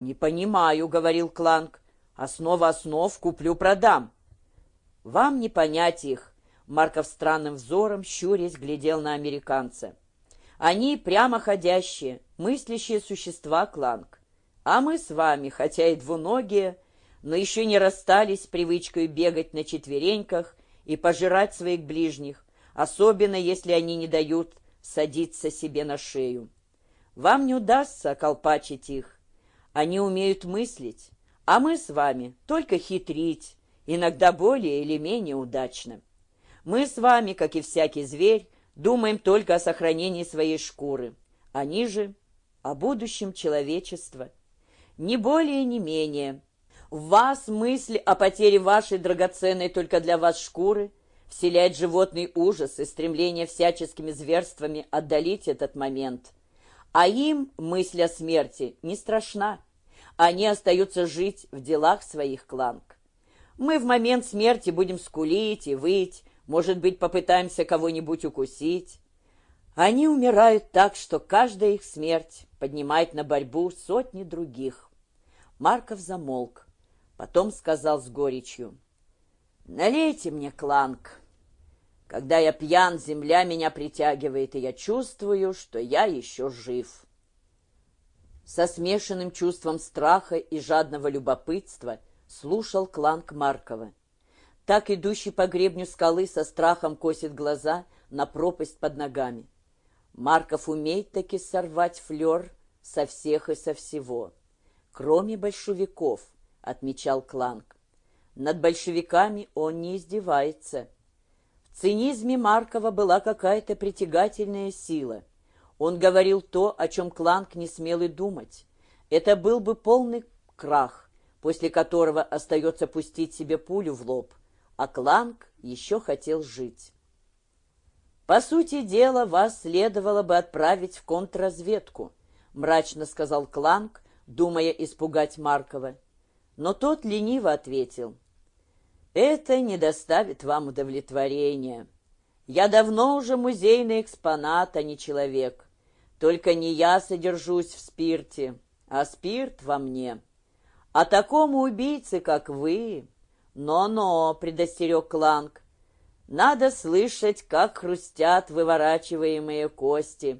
«Не понимаю», — говорил Кланк. «Основа основ куплю-продам». «Вам не понять их», — Марков странным взором, щурясь, глядел на американца. «Они прямоходящие, мыслящие существа, Кланк. А мы с вами, хотя и двуногие, но еще не расстались с привычкой бегать на четвереньках и пожирать своих ближних, особенно если они не дают садиться себе на шею. Вам не удастся околпачить их. Они умеют мыслить, а мы с вами только хитрить, иногда более или менее удачно. Мы с вами, как и всякий зверь, думаем только о сохранении своей шкуры. Они же о будущем человечества. Не более, не менее. В вас мысль о потере вашей драгоценной только для вас шкуры вселяет животный ужас и стремление всяческими зверствами отдалить этот момент. А им мысль о смерти не страшна. Они остаются жить в делах своих кланг. Мы в момент смерти будем скулить и выть, может быть, попытаемся кого-нибудь укусить. Они умирают так, что каждая их смерть поднимает на борьбу сотни других. Марков замолк, потом сказал с горечью, «Налейте мне кланг. Когда я пьян, земля меня притягивает, и я чувствую, что я еще жив». Со смешанным чувством страха и жадного любопытства слушал кланг Маркова. Так идущий по гребню скалы со страхом косит глаза на пропасть под ногами. Марков умеет таки сорвать флер со всех и со всего. Кроме большевиков, отмечал Кланг. Над большевиками он не издевается. В цинизме Маркова была какая-то притягательная сила. Он говорил то, о чем Кланг не смел и думать. Это был бы полный крах, после которого остается пустить себе пулю в лоб, а Кланг еще хотел жить. «По сути дела, вас следовало бы отправить в контрразведку», мрачно сказал Кланг, думая испугать Маркова. Но тот лениво ответил. «Это не доставит вам удовлетворения. Я давно уже музейный экспонат, а не человек. Только не я содержусь в спирте, а спирт во мне. А такому убийце, как вы...» «Но-но», — предостерег Кланг, надо слышать, как хрустят выворачиваемые кости,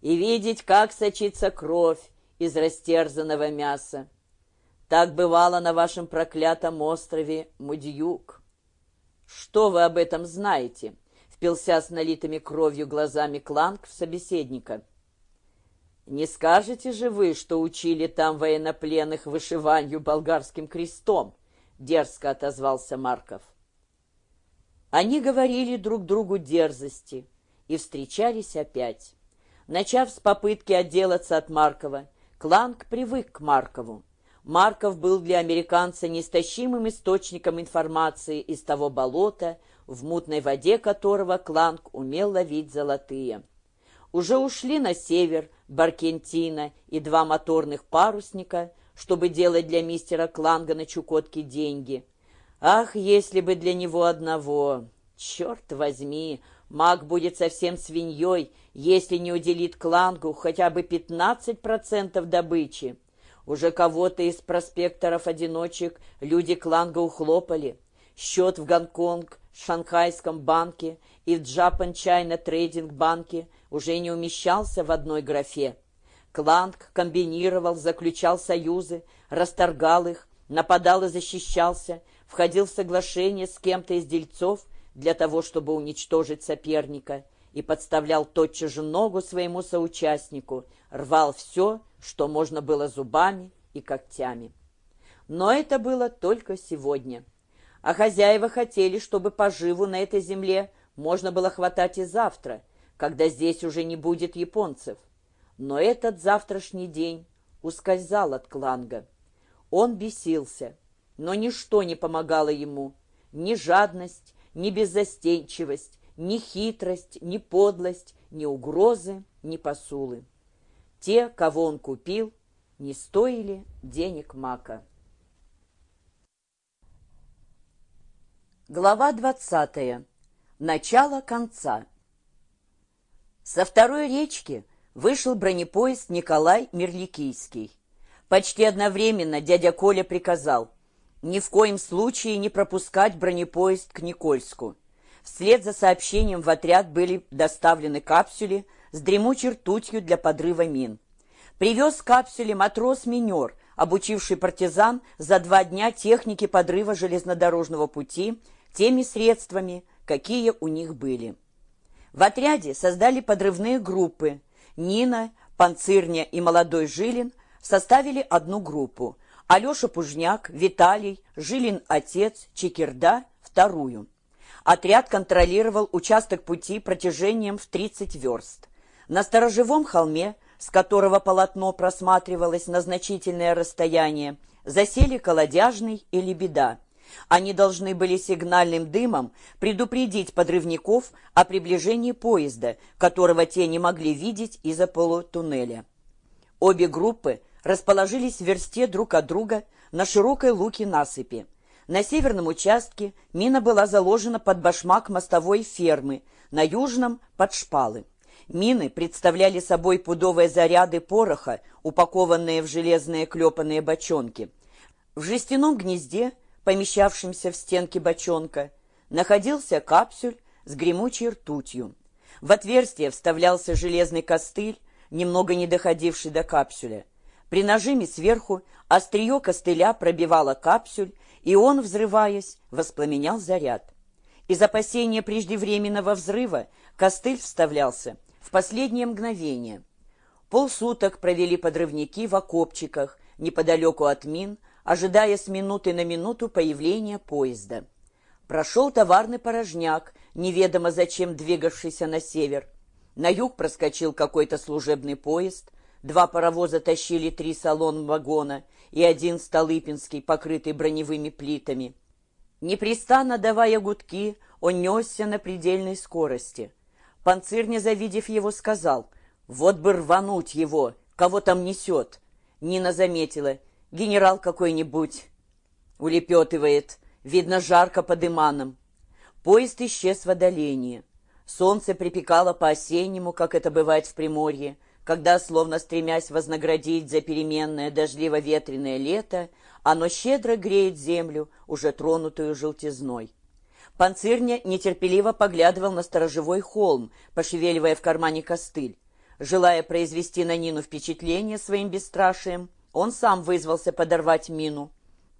и видеть, как сочится кровь из растерзанного мяса. Так бывало на вашем проклятом острове Мудьюк. Что вы об этом знаете? Впился с налитыми кровью глазами Кланг в собеседника. Не скажете же вы, что учили там военнопленных вышиванию болгарским крестом? Дерзко отозвался Марков. Они говорили друг другу дерзости и встречались опять. Начав с попытки отделаться от Маркова, Кланг привык к Маркову. Марков был для американца неистощимым источником информации из того болота, в мутной воде которого Кланг умел ловить золотые. Уже ушли на север Баркентина и два моторных парусника, чтобы делать для мистера Кланга на Чукотке деньги – Ах, если бы для него одного! Черт возьми, маг будет совсем свиньей, если не уделит Клангу хотя бы 15% добычи. Уже кого-то из проспекторов-одиночек люди Кланга ухлопали. Счет в Гонконг, Шанхайском банке и в Japan China Trading банке уже не умещался в одной графе. Кланг комбинировал, заключал союзы, расторгал их, нападал и защищался – входил в соглашение с кем-то из дельцов для того, чтобы уничтожить соперника, и подставлял тотчас же ногу своему соучастнику, рвал все, что можно было зубами и когтями. Но это было только сегодня. А хозяева хотели, чтобы поживу на этой земле можно было хватать и завтра, когда здесь уже не будет японцев. Но этот завтрашний день ускользал от Кланга. Он бесился но ничто не помогало ему. Ни жадность, ни беззастенчивость, ни хитрость, ни подлость, ни угрозы, ни посулы. Те, кого он купил, не стоили денег мака. Глава двадцатая. Начало конца. Со второй речки вышел бронепоезд Николай Мерликийский. Почти одновременно дядя Коля приказал ни в коем случае не пропускать бронепоезд к Никольску. Вслед за сообщением в отряд были доставлены капсули с дремучей ртутью для подрыва мин. Привез капсули матрос-минер, обучивший партизан за два дня техники подрыва железнодорожного пути теми средствами, какие у них были. В отряде создали подрывные группы. Нина, Панцирня и молодой Жилин составили одну группу, Алеша Пужняк, Виталий, Жилин отец, Чекирда – вторую. Отряд контролировал участок пути протяжением в 30 верст. На сторожевом холме, с которого полотно просматривалось на значительное расстояние, засели колодяжный и лебеда. Они должны были сигнальным дымом предупредить подрывников о приближении поезда, которого те не могли видеть из-за полутуннеля. Обе группы расположились в версте друг от друга на широкой луке насыпи. На северном участке мина была заложена под башмак мостовой фермы, на южном – под шпалы. Мины представляли собой пудовые заряды пороха, упакованные в железные клепанные бочонки. В жестяном гнезде, помещавшемся в стенке бочонка, находился капсюль с гремучей ртутью. В отверстие вставлялся железный костыль, немного не доходивший до капсюля. При нажиме сверху острие костыля пробивало капсюль, и он, взрываясь, воспламенял заряд. Из опасения преждевременного взрыва костыль вставлялся в последнее мгновение. Полсуток провели подрывники в окопчиках, неподалеку от мин, ожидая с минуты на минуту появления поезда. Прошел товарный порожняк, неведомо зачем двигавшийся на север. На юг проскочил какой-то служебный поезд, Два паровоза тащили три салон-вагона и один Столыпинский, покрытый броневыми плитами. Непрестанно давая гудки, он несся на предельной скорости. Панцирня, завидев его, сказал, «Вот бы рвануть его, кого там несет!» Нина заметила, «Генерал какой-нибудь!» Улепетывает, видно, жарко под иманом. Поезд исчез в отдалении. Солнце припекало по-осеннему, как это бывает в Приморье, когда, словно стремясь вознаградить за переменное дождливо-ветреное лето, оно щедро греет землю, уже тронутую желтизной. Панцирня нетерпеливо поглядывал на сторожевой холм, пошевеливая в кармане костыль. Желая произвести на Нину впечатление своим бесстрашием, он сам вызвался подорвать мину.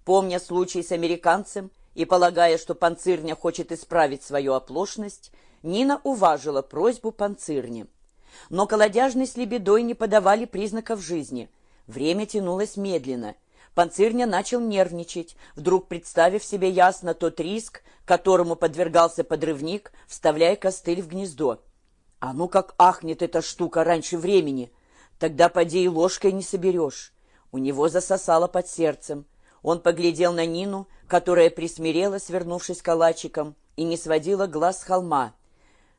Помня случай с американцем и полагая, что Панцирня хочет исправить свою оплошность, Нина уважила просьбу Панцирни. Но колодяжный с лебедой не подавали признаков жизни. Время тянулось медленно. Панцирня начал нервничать, вдруг представив себе ясно тот риск, которому подвергался подрывник, вставляя костыль в гнездо. А ну как ахнет эта штука раньше времени! Тогда поди и ложкой не соберешь. У него засосало под сердцем. Он поглядел на Нину, которая присмирела, свернувшись калачиком, и не сводила глаз с холма.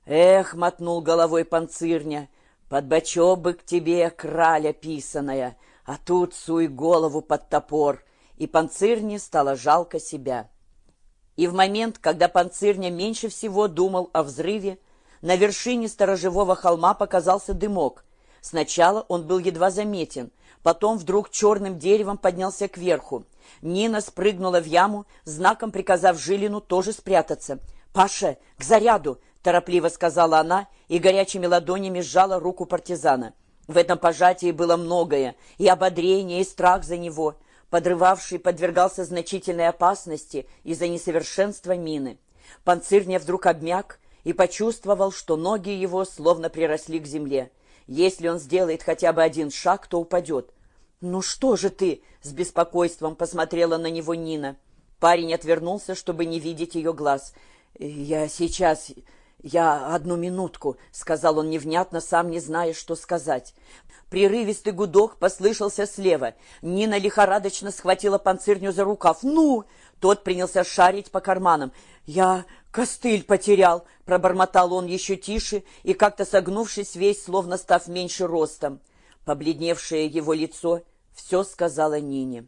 Эх, мотнул головой панцирня, под бочок к тебе, краля писаная, а тут суй голову под топор, и панцирне стало жалко себя. И в момент, когда панцирня меньше всего думал о взрыве, на вершине сторожевого холма показался дымок. Сначала он был едва заметен, потом вдруг черным деревом поднялся кверху. Нина спрыгнула в яму, знаком приказав Жилину тоже спрятаться. «Паша, к заряду! — торопливо сказала она и горячими ладонями сжала руку партизана. В этом пожатии было многое, и ободрение, и страх за него. Подрывавший подвергался значительной опасности из-за несовершенства мины. Панцирня вдруг обмяк и почувствовал, что ноги его словно приросли к земле. Если он сделает хотя бы один шаг, то упадет. «Ну что же ты?» — с беспокойством посмотрела на него Нина. Парень отвернулся, чтобы не видеть ее глаз. «Я сейчас... «Я одну минутку», — сказал он невнятно, сам не зная, что сказать. Прерывистый гудок послышался слева. Нина лихорадочно схватила панцирню за рукав. «Ну!» Тот принялся шарить по карманам. «Я костыль потерял», — пробормотал он еще тише и, как-то согнувшись весь, словно став меньше ростом. Побледневшее его лицо все сказала Нине.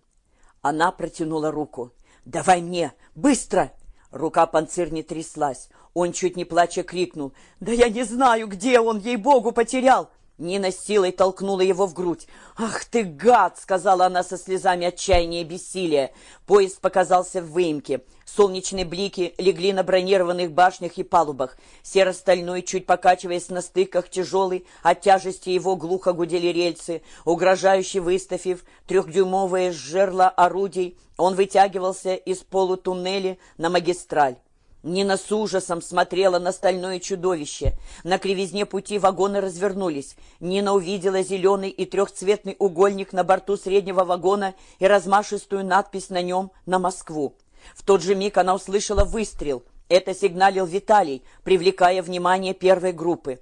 Она протянула руку. «Давай мне! Быстро!» Рука панцирни тряслась. Он, чуть не плача, крикнул. «Да я не знаю, где он, ей-богу, потерял!» Нина силой толкнула его в грудь. «Ах ты, гад!» — сказала она со слезами отчаяния и бессилия. Поезд показался в выемке. Солнечные блики легли на бронированных башнях и палубах. Серо-стальной, чуть покачиваясь на стыках, тяжелый, от тяжести его глухо гудели рельсы. Угрожающе выставив трехдюймовое жерло орудий, он вытягивался из полутуннеля на магистраль. Нина с ужасом смотрела на стальное чудовище. На кривизне пути вагоны развернулись. Нина увидела зеленый и трехцветный угольник на борту среднего вагона и размашистую надпись на нем «На Москву». В тот же миг она услышала выстрел. Это сигналил Виталий, привлекая внимание первой группы.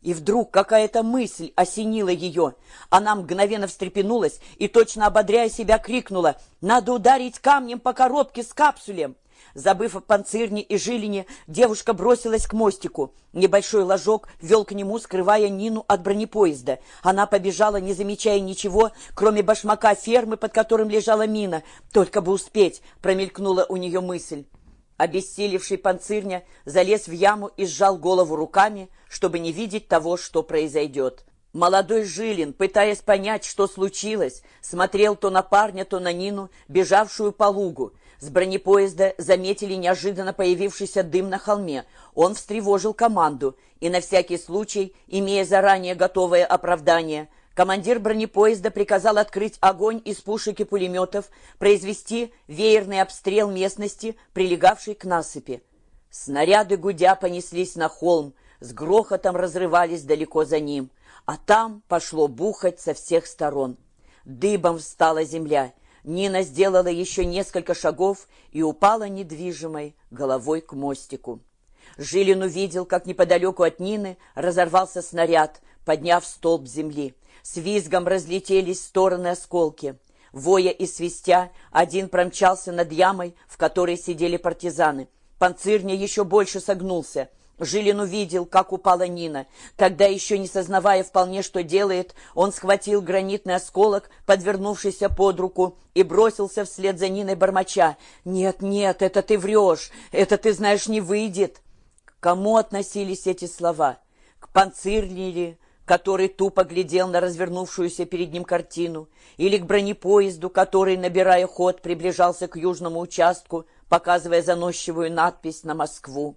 И вдруг какая-то мысль осенила ее. Она мгновенно встрепенулась и, точно ободряя себя, крикнула «Надо ударить камнем по коробке с капсулем!» Забыв о панцирне и жилине, девушка бросилась к мостику. Небольшой ложок вел к нему, скрывая Нину от бронепоезда. Она побежала, не замечая ничего, кроме башмака фермы, под которым лежала мина. «Только бы успеть!» — промелькнула у нее мысль. Обессилевший панцирня залез в яму и сжал голову руками, чтобы не видеть того, что произойдет. Молодой Жилин, пытаясь понять, что случилось, смотрел то на парня, то на Нину, бежавшую по лугу. С бронепоезда заметили неожиданно появившийся дым на холме. Он встревожил команду, и на всякий случай, имея заранее готовое оправдание, командир бронепоезда приказал открыть огонь из пушек и пулеметов, произвести веерный обстрел местности, прилегавшей к насыпи. Снаряды гудя понеслись на холм, с грохотом разрывались далеко за ним, а там пошло бухать со всех сторон. Дыбом встала земля, Нина сделала еще несколько шагов и упала недвижимой головой к мостику. Жилин увидел, как неподалеку от Нины разорвался снаряд, подняв столб земли. С визгом разлетелись стороны осколки. Воя и свистя, один промчался над ямой, в которой сидели партизаны. Панцирня еще больше согнулся — Жилин увидел, как упала Нина. Тогда, еще не сознавая вполне, что делает, он схватил гранитный осколок, подвернувшийся под руку, и бросился вслед за Ниной бормоча. «Нет, нет, это ты врешь, это, ты знаешь, не выйдет». К кому относились эти слова? К панцирне который тупо глядел на развернувшуюся перед ним картину, или к бронепоезду, который, набирая ход, приближался к южному участку, показывая заносчивую надпись на Москву.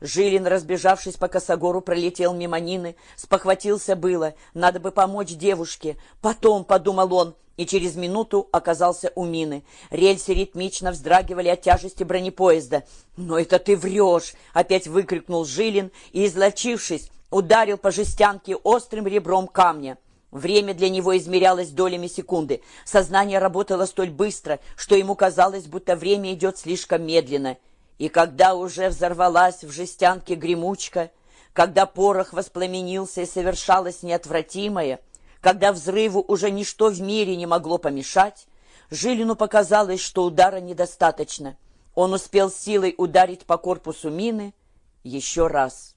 Жилин, разбежавшись по косогору, пролетел мимо Нины, спохватился было, надо бы помочь девушке. Потом, подумал он, и через минуту оказался у мины. Рельсы ритмично вздрагивали от тяжести бронепоезда. «Но это ты врешь!» — опять выкрикнул Жилин и, излочившись, ударил по жестянке острым ребром камня. Время для него измерялось долями секунды. Сознание работало столь быстро, что ему казалось, будто время идет слишком медленно. И когда уже взорвалась в жестянке гремучка, когда порох воспламенился и совершалось неотвратимое, когда взрыву уже ничто в мире не могло помешать, Жилину показалось, что удара недостаточно. Он успел силой ударить по корпусу мины еще раз.